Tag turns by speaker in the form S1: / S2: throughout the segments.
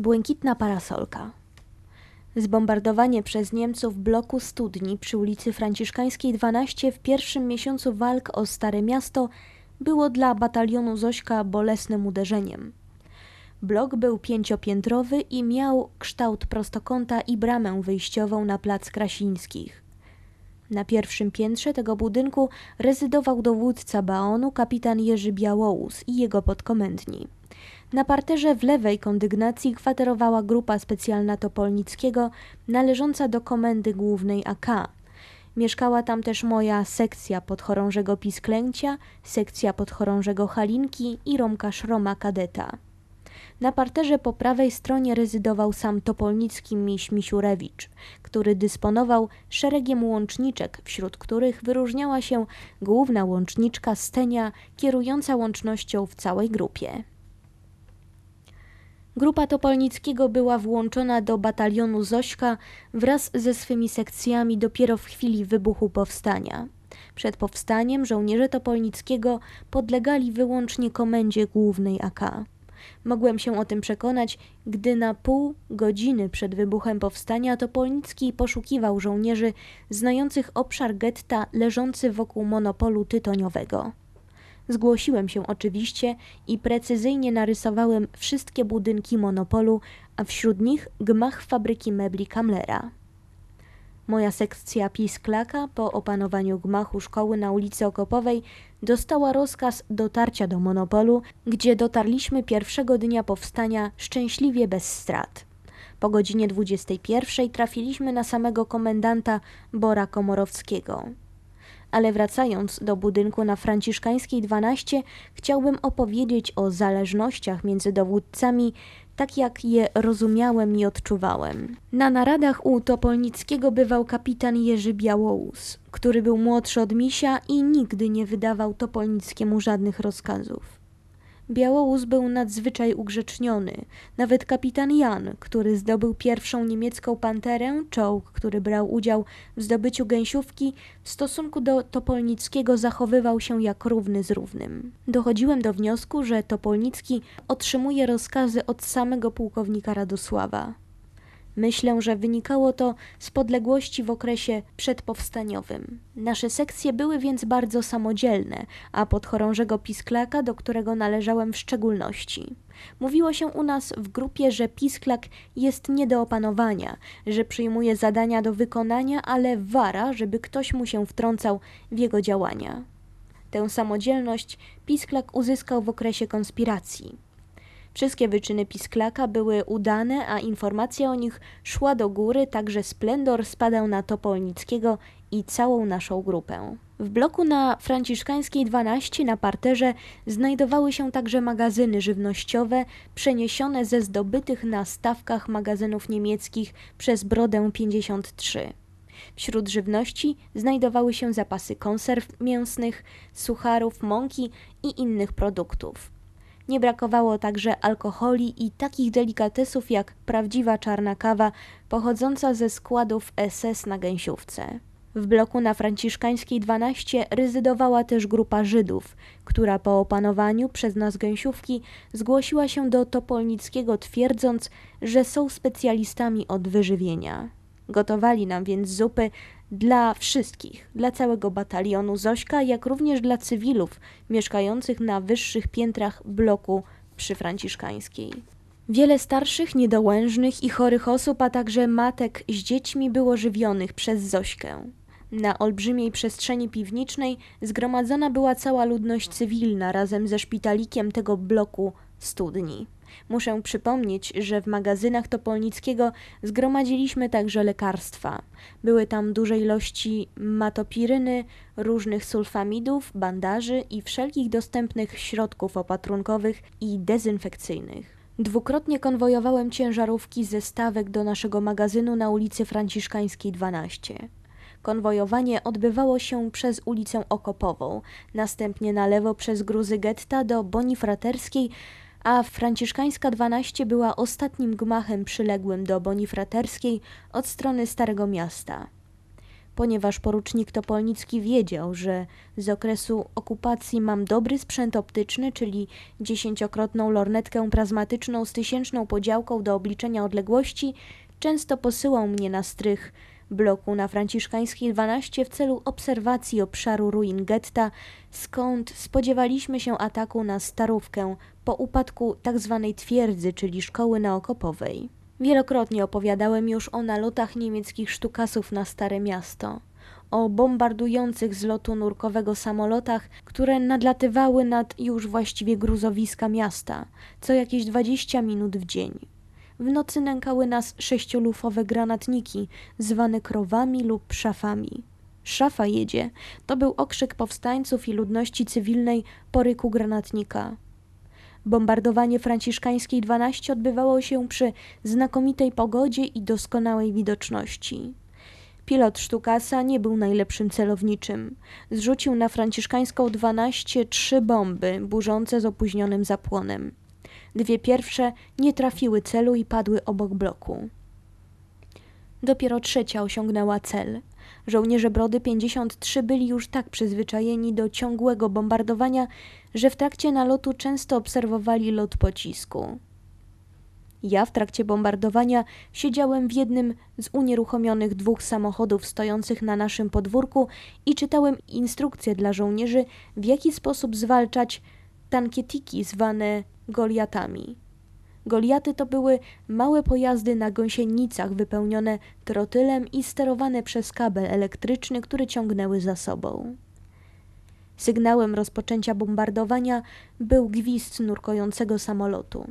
S1: Błękitna parasolka. Zbombardowanie przez Niemców bloku studni przy ulicy Franciszkańskiej 12 w pierwszym miesiącu walk o Stare Miasto było dla batalionu Zośka bolesnym uderzeniem. Blok był pięciopiętrowy i miał kształt prostokąta i bramę wyjściową na plac Krasińskich. Na pierwszym piętrze tego budynku rezydował dowódca Baonu kapitan Jerzy Białołus i jego podkomendni. Na parterze w lewej kondygnacji kwaterowała grupa specjalna Topolnickiego należąca do komendy głównej AK. Mieszkała tam też moja sekcja podchorążego Pisklęcia, sekcja podchorążego Halinki i Romka Szroma Kadeta. Na parterze po prawej stronie rezydował sam Topolnicki miś Misiurewicz, który dysponował szeregiem łączniczek, wśród których wyróżniała się główna łączniczka Stenia, kierująca łącznością w całej grupie. Grupa Topolnickiego była włączona do batalionu Zośka wraz ze swymi sekcjami dopiero w chwili wybuchu powstania. Przed powstaniem żołnierze Topolnickiego podlegali wyłącznie komendzie głównej AK. Mogłem się o tym przekonać, gdy na pół godziny przed wybuchem powstania Topolnicki poszukiwał żołnierzy znających obszar getta leżący wokół monopolu tytoniowego. Zgłosiłem się oczywiście i precyzyjnie narysowałem wszystkie budynki monopolu, a wśród nich gmach fabryki mebli Kamlera. Moja sekcja Pisklaka po opanowaniu gmachu szkoły na ulicy Okopowej dostała rozkaz dotarcia do monopolu, gdzie dotarliśmy pierwszego dnia powstania szczęśliwie bez strat. Po godzinie 21 trafiliśmy na samego komendanta Bora Komorowskiego. Ale wracając do budynku na Franciszkańskiej 12, chciałbym opowiedzieć o zależnościach między dowódcami, tak jak je rozumiałem i odczuwałem. Na naradach u Topolnickiego bywał kapitan Jerzy Białołus, który był młodszy od misia i nigdy nie wydawał Topolnickiemu żadnych rozkazów. Białołus był nadzwyczaj ugrzeczniony. Nawet kapitan Jan, który zdobył pierwszą niemiecką panterę, czołg, który brał udział w zdobyciu gęsiówki, w stosunku do Topolnickiego zachowywał się jak równy z równym. Dochodziłem do wniosku, że Topolnicki otrzymuje rozkazy od samego pułkownika Radosława. Myślę, że wynikało to z podległości w okresie przedpowstaniowym. Nasze sekcje były więc bardzo samodzielne, a podchorążego Pisklaka, do którego należałem w szczególności. Mówiło się u nas w grupie, że Pisklak jest nie do opanowania, że przyjmuje zadania do wykonania, ale wara, żeby ktoś mu się wtrącał w jego działania. Tę samodzielność Pisklak uzyskał w okresie konspiracji. Wszystkie wyczyny Pisklaka były udane, a informacja o nich szła do góry, także splendor spadał na Topolnickiego i całą naszą grupę. W bloku na Franciszkańskiej 12 na parterze znajdowały się także magazyny żywnościowe przeniesione ze zdobytych na stawkach magazynów niemieckich przez Brodę 53. Wśród żywności znajdowały się zapasy konserw mięsnych, sucharów, mąki i innych produktów. Nie brakowało także alkoholi i takich delikatesów jak prawdziwa czarna kawa pochodząca ze składów SS na gęsiówce. W bloku na Franciszkańskiej 12 rezydowała też grupa Żydów, która po opanowaniu przez nas gęsiówki zgłosiła się do Topolnickiego twierdząc, że są specjalistami od wyżywienia. Gotowali nam więc zupy dla wszystkich, dla całego batalionu Zośka, jak również dla cywilów mieszkających na wyższych piętrach bloku przy Franciszkańskiej. Wiele starszych, niedołężnych i chorych osób, a także matek z dziećmi było żywionych przez Zośkę. Na olbrzymiej przestrzeni piwnicznej zgromadzona była cała ludność cywilna razem ze szpitalikiem tego bloku studni. Muszę przypomnieć, że w magazynach Topolnickiego zgromadziliśmy także lekarstwa. Były tam duże ilości matopiryny, różnych sulfamidów, bandaży i wszelkich dostępnych środków opatrunkowych i dezynfekcyjnych. Dwukrotnie konwojowałem ciężarówki ze stawek do naszego magazynu na ulicy Franciszkańskiej 12. Konwojowanie odbywało się przez ulicę Okopową, następnie na lewo przez gruzy getta do Bonifraterskiej, a Franciszkańska 12 była ostatnim gmachem przyległym do Bonifraterskiej od strony Starego Miasta. ponieważ porucznik Topolnicki wiedział, że z okresu okupacji mam dobry sprzęt optyczny, czyli dziesięciokrotną lornetkę plazmatyczną z tysięczną podziałką do obliczenia odległości, często posyłał mnie na strych bloku na Franciszkańskiej 12 w celu obserwacji obszaru ruin getta, skąd spodziewaliśmy się ataku na Starówkę po upadku tzw. Tak twierdzy, czyli szkoły naokopowej. Wielokrotnie opowiadałem już o nalotach niemieckich sztukasów na Stare Miasto, o bombardujących z lotu nurkowego samolotach, które nadlatywały nad już właściwie gruzowiska miasta, co jakieś 20 minut w dzień. W nocy nękały nas sześciolufowe granatniki, zwane krowami lub szafami. Szafa jedzie to był okrzyk powstańców i ludności cywilnej po ryku granatnika. Bombardowanie franciszkańskiej 12 odbywało się przy znakomitej pogodzie i doskonałej widoczności. Pilot Sztukasa nie był najlepszym celowniczym. Zrzucił na franciszkańską 12 trzy bomby, burzące z opóźnionym zapłonem. Dwie pierwsze nie trafiły celu i padły obok bloku. Dopiero trzecia osiągnęła cel. Żołnierze Brody 53 byli już tak przyzwyczajeni do ciągłego bombardowania, że w trakcie nalotu często obserwowali lot pocisku. Ja w trakcie bombardowania siedziałem w jednym z unieruchomionych dwóch samochodów stojących na naszym podwórku i czytałem instrukcje dla żołnierzy, w jaki sposób zwalczać tankietiki zwane Goliatami. Goliaty to były małe pojazdy na gąsienicach wypełnione trotylem i sterowane przez kabel elektryczny, który ciągnęły za sobą. Sygnałem rozpoczęcia bombardowania był gwizd nurkującego samolotu.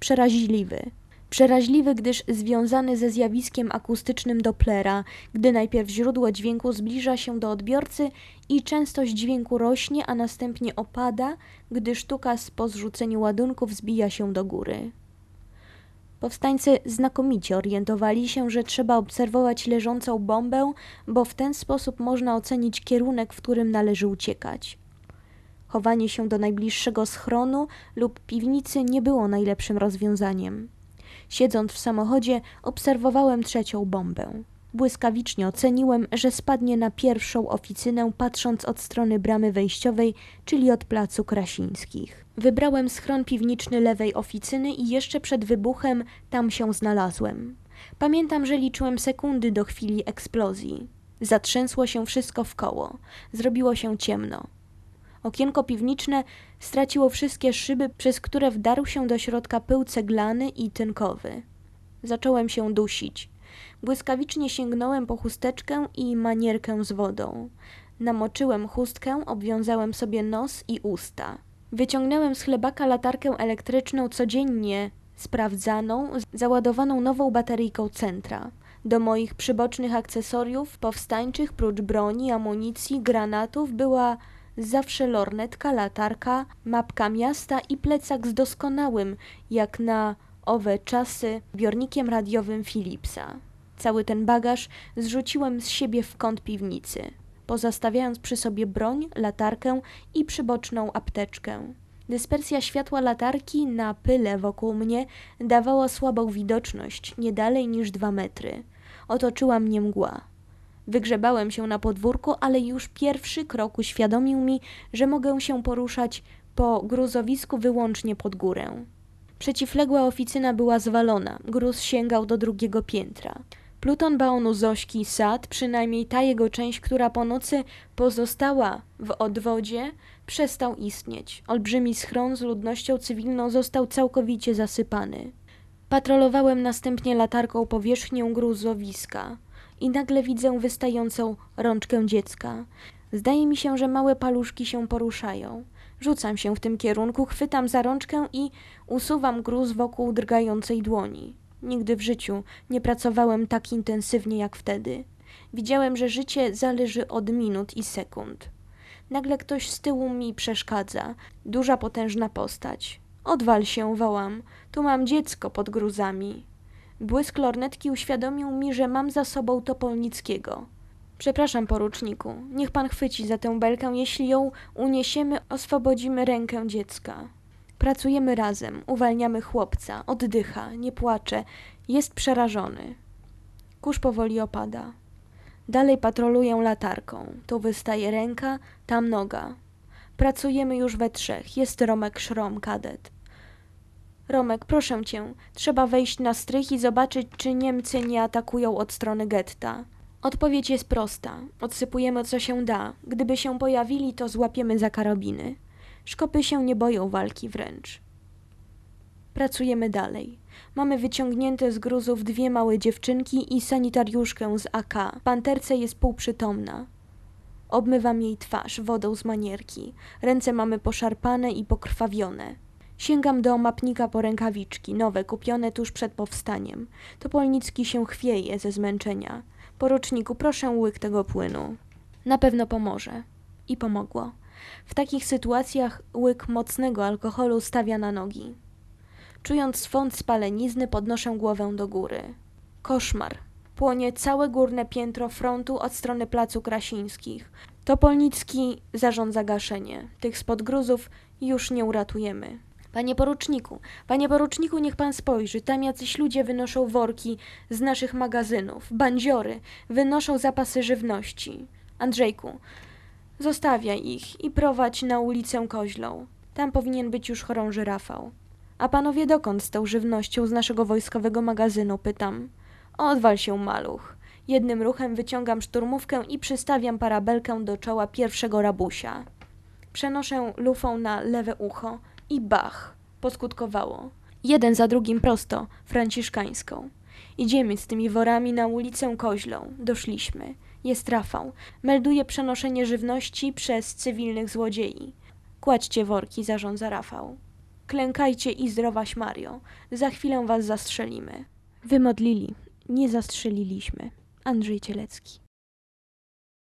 S1: Przeraźliwy, Przeraźliwy, gdyż związany ze zjawiskiem akustycznym Dopplera, gdy najpierw źródło dźwięku zbliża się do odbiorcy i częstość dźwięku rośnie, a następnie opada, gdy sztuka po zrzuceniu ładunków zbija się do góry. Powstańcy znakomicie orientowali się, że trzeba obserwować leżącą bombę, bo w ten sposób można ocenić kierunek, w którym należy uciekać. Chowanie się do najbliższego schronu lub piwnicy nie było najlepszym rozwiązaniem. Siedząc w samochodzie, obserwowałem trzecią bombę. Błyskawicznie oceniłem, że spadnie na pierwszą oficynę, patrząc od strony bramy wejściowej, czyli od placu Krasińskich. Wybrałem schron piwniczny lewej oficyny i jeszcze przed wybuchem tam się znalazłem. Pamiętam, że liczyłem sekundy do chwili eksplozji. Zatrzęsło się wszystko w koło. Zrobiło się ciemno. Okienko piwniczne straciło wszystkie szyby, przez które wdarł się do środka pył ceglany i tynkowy. Zacząłem się dusić. Błyskawicznie sięgnąłem po chusteczkę i manierkę z wodą. Namoczyłem chustkę, obwiązałem sobie nos i usta. Wyciągnąłem z chlebaka latarkę elektryczną codziennie sprawdzaną, załadowaną nową bateryjką centra. Do moich przybocznych akcesoriów powstańczych, prócz broni, amunicji, granatów, była zawsze lornetka, latarka, mapka miasta i plecak z doskonałym, jak na owe czasy, biornikiem radiowym Philipsa. Cały ten bagaż zrzuciłem z siebie w kąt piwnicy, pozostawiając przy sobie broń, latarkę i przyboczną apteczkę. Dyspersja światła latarki na pyle wokół mnie dawała słabą widoczność, nie dalej niż dwa metry. Otoczyła mnie mgła. Wygrzebałem się na podwórku, ale już pierwszy krok uświadomił mi, że mogę się poruszać po gruzowisku wyłącznie pod górę. Przeciwległa oficyna była zwalona, gruz sięgał do drugiego piętra. Pluton baonu Zośki sad, przynajmniej ta jego część, która po nocy pozostała w odwodzie, przestał istnieć. Olbrzymi schron z ludnością cywilną został całkowicie zasypany. Patrolowałem następnie latarką powierzchnię gruzowiska i nagle widzę wystającą rączkę dziecka. Zdaje mi się, że małe paluszki się poruszają. Rzucam się w tym kierunku, chwytam za rączkę i usuwam gruz wokół drgającej dłoni. Nigdy w życiu nie pracowałem tak intensywnie jak wtedy. Widziałem, że życie zależy od minut i sekund. Nagle ktoś z tyłu mi przeszkadza. Duża, potężna postać. Odwal się, wołam. Tu mam dziecko pod gruzami. Błysk lornetki uświadomił mi, że mam za sobą Topolnickiego. Przepraszam, poruczniku, niech pan chwyci za tę belkę. Jeśli ją uniesiemy, oswobodzimy rękę dziecka. Pracujemy razem, uwalniamy chłopca, oddycha, nie płacze, jest przerażony. Kurz powoli opada. Dalej patroluję latarką. Tu wystaje ręka, tam noga. Pracujemy już we trzech. Jest Romek Szrom, kadet. Romek, proszę cię, trzeba wejść na strych i zobaczyć, czy Niemcy nie atakują od strony getta. Odpowiedź jest prosta. Odsypujemy co się da. Gdyby się pojawili, to złapiemy za karabiny. Szkopy się nie boją walki wręcz. Pracujemy dalej. Mamy wyciągnięte z gruzów dwie małe dziewczynki i sanitariuszkę z AK. Panterce jest półprzytomna. Obmywam jej twarz wodą z manierki. Ręce mamy poszarpane i pokrwawione. Sięgam do mapnika po rękawiczki, nowe, kupione tuż przed powstaniem. Topolnicki się chwieje ze zmęczenia. Poruczniku, proszę łyk tego płynu. Na pewno pomoże. I pomogło. W takich sytuacjach łyk mocnego alkoholu stawia na nogi. Czując swąd spalenizny, podnoszę głowę do góry. Koszmar. Płonie całe górne piętro frontu od strony placu Krasińskich. Topolnicki zarządza gaszenie. Tych spod gruzów już nie uratujemy. Panie poruczniku, panie poruczniku, niech pan spojrzy. Tam jacyś ludzie wynoszą worki z naszych magazynów. Bandziory wynoszą zapasy żywności. Andrzejku, zostawiaj ich i prowadź na ulicę Koźlą. Tam powinien być już chorąży Rafał. A panowie dokąd z tą żywnością z naszego wojskowego magazynu? Pytam. Odwal się, maluch. Jednym ruchem wyciągam szturmówkę i przystawiam parabelkę do czoła pierwszego rabusia. Przenoszę lufą na lewe ucho i bach, poskutkowało. Jeden za drugim prosto, franciszkańską. Idziemy z tymi worami na ulicę Koźlą. Doszliśmy. Jest Rafał. Melduje przenoszenie żywności przez cywilnych złodziei. Kładźcie worki, zarządza Rafał. Klękajcie i zdrowaś Mario. Za chwilę was zastrzelimy. Wymodlili. Nie zastrzeliliśmy. Andrzej Cielecki.